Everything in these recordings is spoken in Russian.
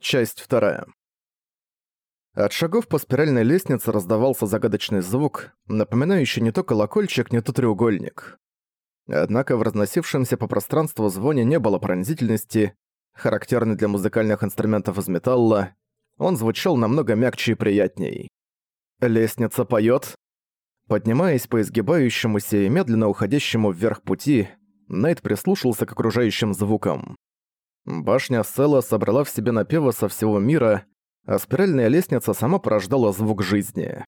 Часть вторая. От шагов по спиральной лестнице раздавался загадочный звук, напоминающий не то колокольчик, не то треугольник. Однако в разносившемся по пространству звоне не было пронзительности, характерной для музыкальных инструментов из металла, он звучал намного мягче и приятней. Лестница поёт. Поднимаясь по изгибающемуся и медленно уходящему вверх пути, Найт прислушался к окружающим звукам. Башня Села собрала в себе напевы со всего мира, а спиральная лестница сама порождала звук жизни.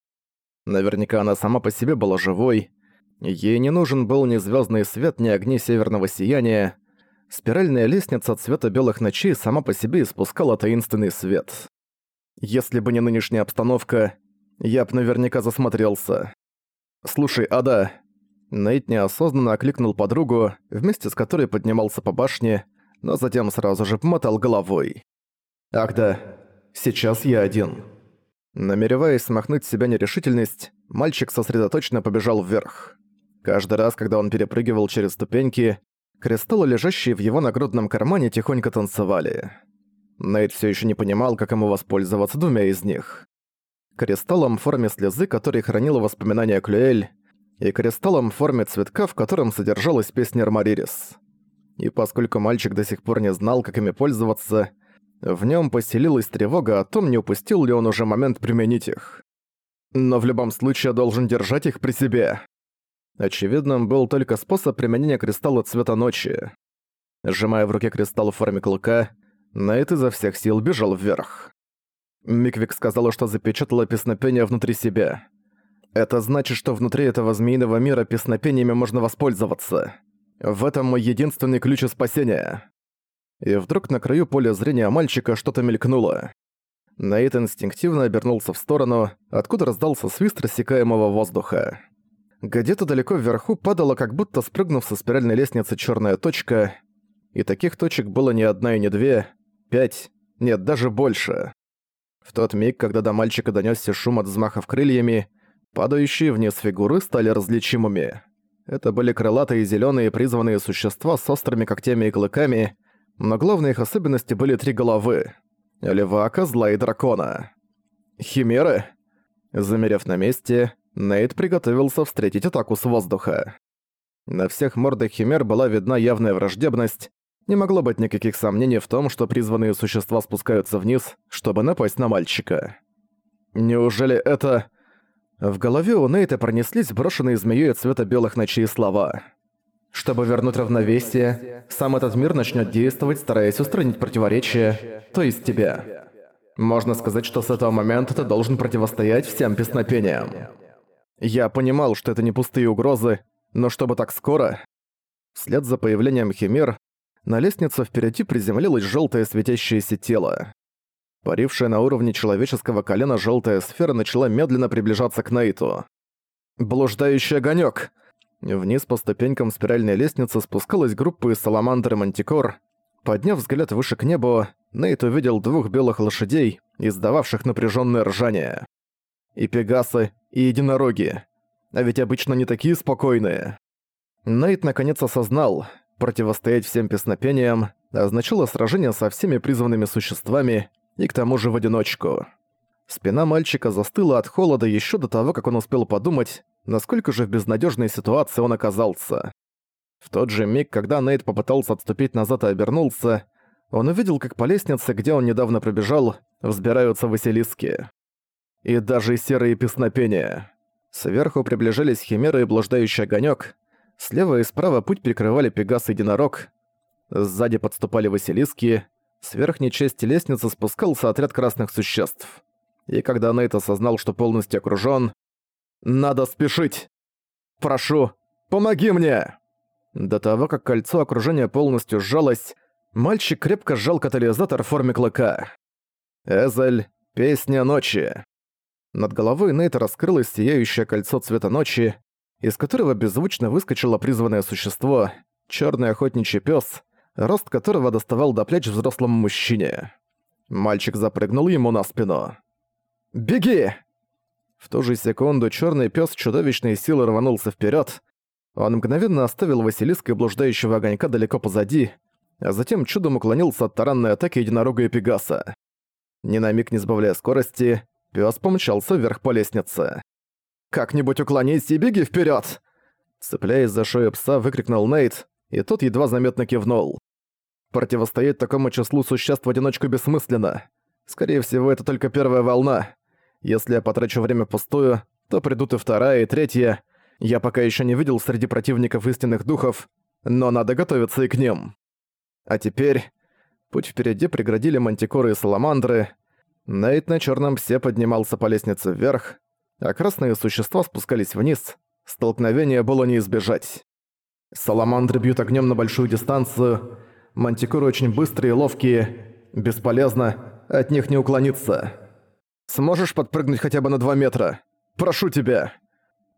Наверняка она сама по себе была живой. Ей не нужен был ни звездный свет, ни огни северного сияния. Спиральная лестница цвета белых ночей сама по себе испускала таинственный свет. Если бы не нынешняя обстановка, я б наверняка засмотрелся. «Слушай, Ада...» Нейт неосознанно окликнул подругу, вместе с которой поднимался по башне, но затем сразу же помотал головой. «Ах да, сейчас я один». Намереваясь смахнуть с себя нерешительность, мальчик сосредоточенно побежал вверх. Каждый раз, когда он перепрыгивал через ступеньки, кристаллы, лежащие в его нагрудном кармане, тихонько танцевали. Нейт все еще не понимал, как ему воспользоваться двумя из них. Кристаллом в форме слезы, который хранил воспоминания Клюэль, и кристаллом в форме цветка, в котором содержалась песня Армаририс и поскольку мальчик до сих пор не знал, как ими пользоваться, в нем поселилась тревога о том, не упустил ли он уже момент применить их. Но в любом случае должен держать их при себе. Очевидным был только способ применения кристалла цвета ночи. Сжимая в руке кристалл в форме клыка, Найт изо всех сил бежал вверх. Миквик сказала, что запечатала песнопение внутри себя. Это значит, что внутри этого змеиного мира песнопениями можно воспользоваться. В этом мой единственный ключ спасения. И вдруг на краю поля зрения мальчика что-то мелькнуло. Нейт инстинктивно обернулся в сторону, откуда раздался свист рассекаемого воздуха. Где-то далеко вверху падала, как будто спрыгнув со спиральной лестницы черная точка, и таких точек было не одна и не две, пять, нет, даже больше. В тот миг, когда до мальчика донёсся шум от взмахов крыльями, падающие вниз фигуры стали различимыми. Это были крылатые зеленые призванные существа с острыми когтями и клыками, но главной их особенности были три головы — льва, козла и дракона. Химеры? Замерев на месте, Нейт приготовился встретить атаку с воздуха. На всех мордах химер была видна явная враждебность, не могло быть никаких сомнений в том, что призванные существа спускаются вниз, чтобы напасть на мальчика. Неужели это... В голове у Нейта пронеслись брошенные змеёй цвета белых ночей слова. «Чтобы вернуть равновесие, сам этот мир начнет действовать, стараясь устранить противоречия, то есть тебя. Можно сказать, что с этого момента ты должен противостоять всем песнопениям». Я понимал, что это не пустые угрозы, но чтобы так скоро... Вслед за появлением химер, на лестницу впереди приземлилось желтое светящееся тело. Парившая на уровне человеческого колена желтая сфера начала медленно приближаться к Нейту. «Блуждающий огонек! Вниз по ступенькам спиральной лестницы спускалась группа из Саламандр Мантикор. Подняв взгляд выше к небу, Нейт увидел двух белых лошадей, издававших напряженное ржание. И пегасы, и единороги. А ведь обычно не такие спокойные. Нейт наконец осознал, противостоять всем песнопениям означало сражение со всеми призванными существами, и к тому же в одиночку. Спина мальчика застыла от холода еще до того, как он успел подумать, насколько же в безнадежной ситуации он оказался. В тот же миг, когда Нейт попытался отступить назад и обернулся, он увидел, как по лестнице, где он недавно пробежал, взбираются Василиски. И даже серые песнопения. Сверху приближались химеры и блуждающий огонек. Слева и справа путь перекрывали Пегас и Единорог. Сзади подступали Василиски, с верхней части лестницы спускался отряд красных существ. И когда Нейт осознал, что полностью окружён, «Надо спешить! Прошу, помоги мне!» До того, как кольцо окружения полностью сжалось, мальчик крепко сжал катализатор в форме клыка. Эзель, песня ночи. Над головой Нейта раскрылось сияющее кольцо цвета ночи, из которого беззвучно выскочило призванное существо, черный охотничий пес, рост которого доставал до плеч взрослому мужчине. Мальчик запрыгнул ему на спину. «Беги!» В ту же секунду черный пес чудовищной силы рванулся вперед. Он мгновенно оставил Василиска и блуждающего огонька далеко позади, а затем чудом уклонился от таранной атаки единорога и Пегаса. Ни на миг не сбавляя скорости, пес помчался вверх по лестнице. «Как-нибудь уклонись и беги вперед! Цепляясь за шею пса, выкрикнул Нейт, и тот едва заметно кивнул. Противостоять такому числу существ в одиночку бессмысленно. Скорее всего, это только первая волна. Если я потрачу время пустую, то придут и вторая, и третья. Я пока еще не видел среди противников истинных духов, но надо готовиться и к ним. А теперь... Путь впереди преградили мантикоры и саламандры. Нейт на черном псе поднимался по лестнице вверх, а красные существа спускались вниз. Столкновение было не избежать. Саламандры бьют огнем на большую дистанцию. Мантикоры очень быстрые и ловкие. Бесполезно. От них не уклониться. Сможешь подпрыгнуть хотя бы на 2 метра? Прошу тебя.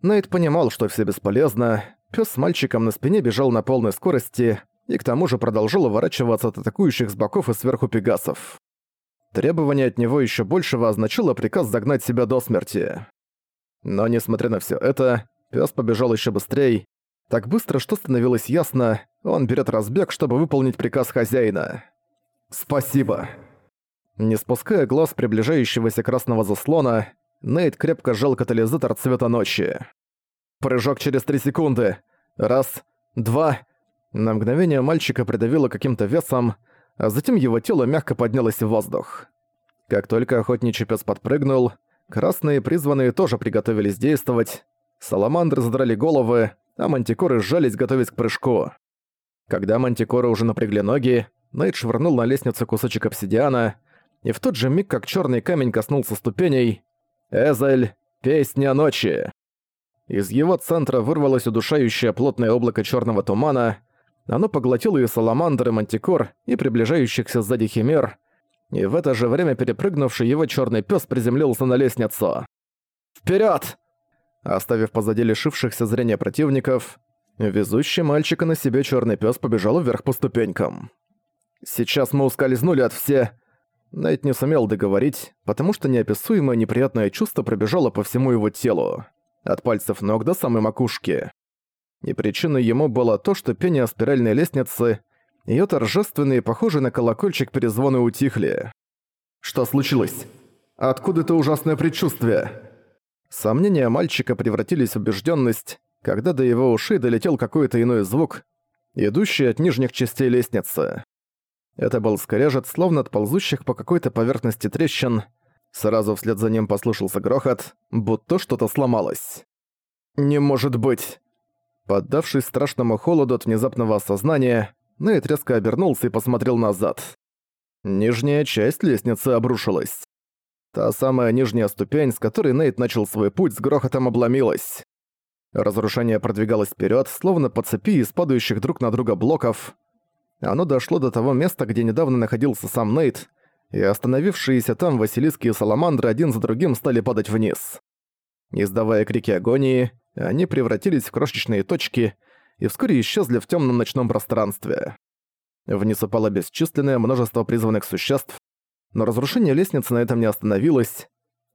Нейт понимал, что все бесполезно. Пёс с мальчиком на спине бежал на полной скорости и к тому же продолжал уворачиваться от атакующих с боков и сверху пегасов. Требование от него еще большего означало приказ загнать себя до смерти. Но несмотря на все это, пес побежал еще быстрее, так быстро, что становилось ясно, он берет разбег, чтобы выполнить приказ хозяина. «Спасибо». Не спуская глаз приближающегося красного заслона, Нейт крепко сжал катализатор цвета ночи. Прыжок через три секунды. Раз, два. На мгновение мальчика придавило каким-то весом, а затем его тело мягко поднялось в воздух. Как только охотничий пес подпрыгнул, Красные призванные тоже приготовились действовать. Саламандры задрали головы, а мантикоры сжались, готовясь к прыжку. Когда мантикоры уже напрягли ноги, Найт швырнул на лестницу кусочек обсидиана, и в тот же миг, как черный камень коснулся ступеней, «Эзель, песня ночи!» Из его центра вырвалось удушающее плотное облако черного тумана, оно поглотило и саламандр, и мантикор, и приближающихся сзади химер, и в это же время перепрыгнувший его черный пес приземлился на лестницу. Вперед! Оставив позади лишившихся зрения противников, везущий мальчика на себе черный пес побежал вверх по ступенькам. Сейчас мы ускользнули от все... Найт не сумел договорить, потому что неописуемое неприятное чувство пробежало по всему его телу, от пальцев ног до самой макушки. И причиной ему было то, что пение спиральной лестницы Её торжественные, похожие на колокольчик перезвоны утихли. «Что случилось? Откуда это ужасное предчувствие?» Сомнения мальчика превратились в убеждённость, когда до его ушей долетел какой-то иной звук, идущий от нижних частей лестницы. Это был скорежет, словно от ползущих по какой-то поверхности трещин. Сразу вслед за ним послышался грохот, будто что-то сломалось. «Не может быть!» Поддавшись страшному холоду от внезапного осознания, Нейт резко обернулся и посмотрел назад. Нижняя часть лестницы обрушилась. Та самая нижняя ступень, с которой Нейт начал свой путь, с грохотом обломилась. Разрушение продвигалось вперед, словно по цепи из падающих друг на друга блоков. Оно дошло до того места, где недавно находился сам Нейт, и остановившиеся там Василиски и Саламандры один за другим стали падать вниз. Издавая крики агонии, они превратились в крошечные точки, и вскоре исчезли в темном ночном пространстве. Вниз упало бесчисленное множество призванных существ, но разрушение лестницы на этом не остановилось.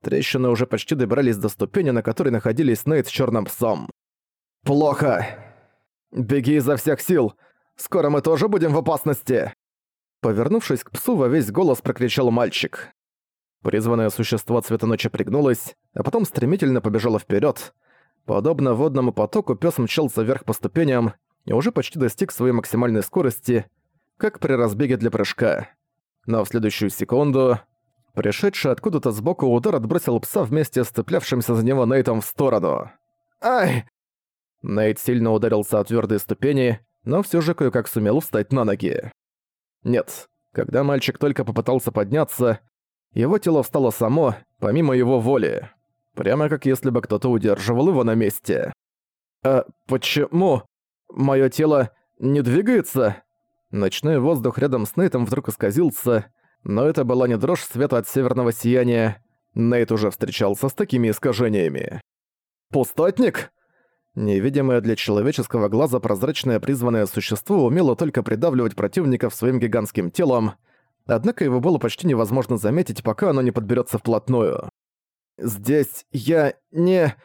Трещины уже почти добрались до ступени, на которой находились Нейт с черным псом. «Плохо! Беги изо всех сил! Скоро мы тоже будем в опасности!» Повернувшись к псу, во весь голос прокричал мальчик. Призванное существо цвета ночи пригнулось, а потом стремительно побежало вперед. Подобно водному потоку, пес мчался вверх по ступеням и уже почти достиг своей максимальной скорости, как при разбеге для прыжка. Но в следующую секунду пришедший откуда-то сбоку удар отбросил пса вместе с цеплявшимся за него Нейтом в сторону. «Ай!» Нейт сильно ударился о твердые ступени, но все же кое-как сумел встать на ноги. Нет, когда мальчик только попытался подняться, его тело встало само, помимо его воли прямо как если бы кто-то удерживал его на месте. «А почему? Моё тело не двигается?» Ночной воздух рядом с Нейтом вдруг исказился, но это была не дрожь света от северного сияния. Нейт уже встречался с такими искажениями. «Пустотник?» Невидимое для человеческого глаза прозрачное призванное существо умело только придавливать противников своим гигантским телом, однако его было почти невозможно заметить, пока оно не подберется вплотную. «Здесь я не...»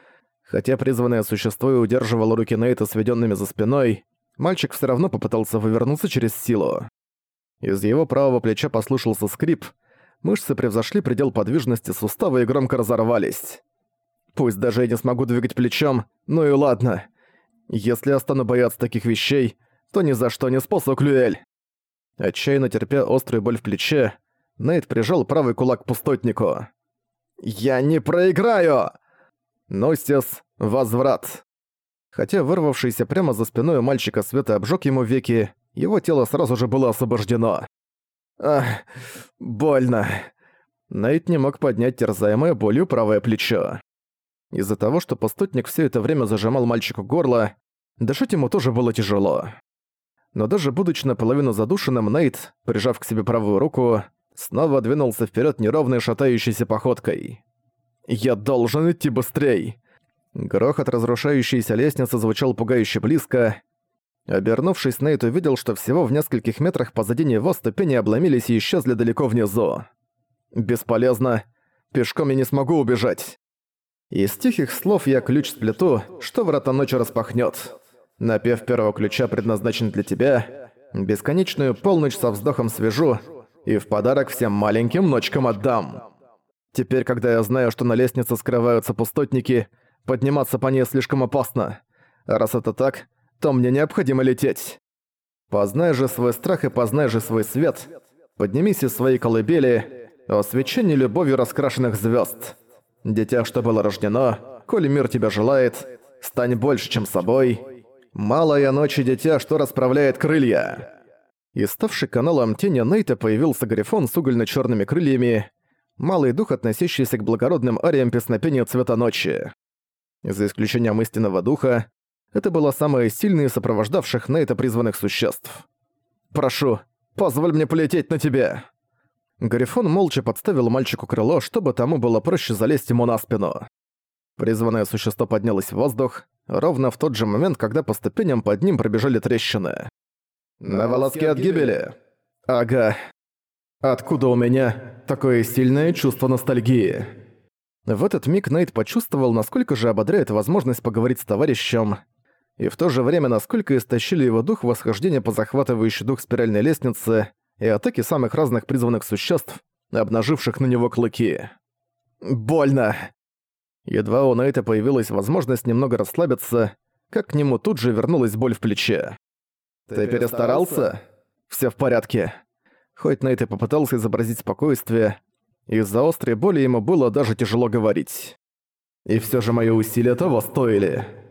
Хотя призванное существо и удерживало руки Нейта сведенными за спиной, мальчик все равно попытался вывернуться через силу. Из его правого плеча послышался скрип. Мышцы превзошли предел подвижности сустава и громко разорвались. Пусть даже я не смогу двигать плечом, ну и ладно. Если я стану бояться таких вещей, то ни за что не спасу Клюэль. Отчаянно терпя острую боль в плече, Нейт прижал правый кулак к пустотнику. «Я не проиграю!» Ностис, возврат. Хотя вырвавшийся прямо за спиной у мальчика света обжег ему веки, его тело сразу же было освобождено. Ах, больно. Нейт не мог поднять терзаемое болью правое плечо. Из-за того, что пустотник все это время зажимал мальчику горло, дышать ему тоже было тяжело. Но даже будучи наполовину задушенным, Нейт, прижав к себе правую руку, снова двинулся вперед неровной шатающейся походкой. «Я должен идти быстрей!» Грохот разрушающейся лестницы звучал пугающе близко. Обернувшись, Нейт увидел, что всего в нескольких метрах позади него ступени обломились и исчезли далеко внизу. «Бесполезно. Пешком я не смогу убежать». Из тихих слов я ключ сплету, что врата ночи распахнет. Напев первого ключа предназначен для тебя. Бесконечную полночь со вздохом свяжу и в подарок всем маленьким ночкам отдам. Теперь, когда я знаю, что на лестнице скрываются пустотники, подниматься по ней слишком опасно. раз это так, то мне необходимо лететь. Познай же свой страх и познай же свой свет. Поднимись из своей колыбели, освещение любовью раскрашенных звезд. Дитя, что было рождено, коль мир тебя желает, стань больше, чем собой. Малая ночь и дитя, что расправляет крылья. И ставший каналом тени Нейта появился грифон с угольно черными крыльями, малый дух, относящийся к благородным ариям песнопения цвета ночи. За исключением истинного духа, это было самое сильное из сопровождавших Нейта призванных существ. «Прошу, позволь мне полететь на тебя!» Гарифон молча подставил мальчику крыло, чтобы тому было проще залезть ему на спину. Призванное существо поднялось в воздух, ровно в тот же момент, когда по ступеням под ним пробежали трещины. «На волоске от гибели!» «Ага. Откуда у меня такое сильное чувство ностальгии?» В этот миг Нейт почувствовал, насколько же ободряет возможность поговорить с товарищем, и в то же время насколько истощили его дух восхождения по захватывающей дух спиральной лестнице и атаки самых разных призванных существ, обнаживших на него клыки. «Больно!» Едва у Нейта появилась возможность немного расслабиться, как к нему тут же вернулась боль в плече. «Ты перестарался?» «Всё в порядке». Хоть Нейт и попытался изобразить спокойствие, из-за острой боли ему было даже тяжело говорить. «И всё же мои усилия того стоили».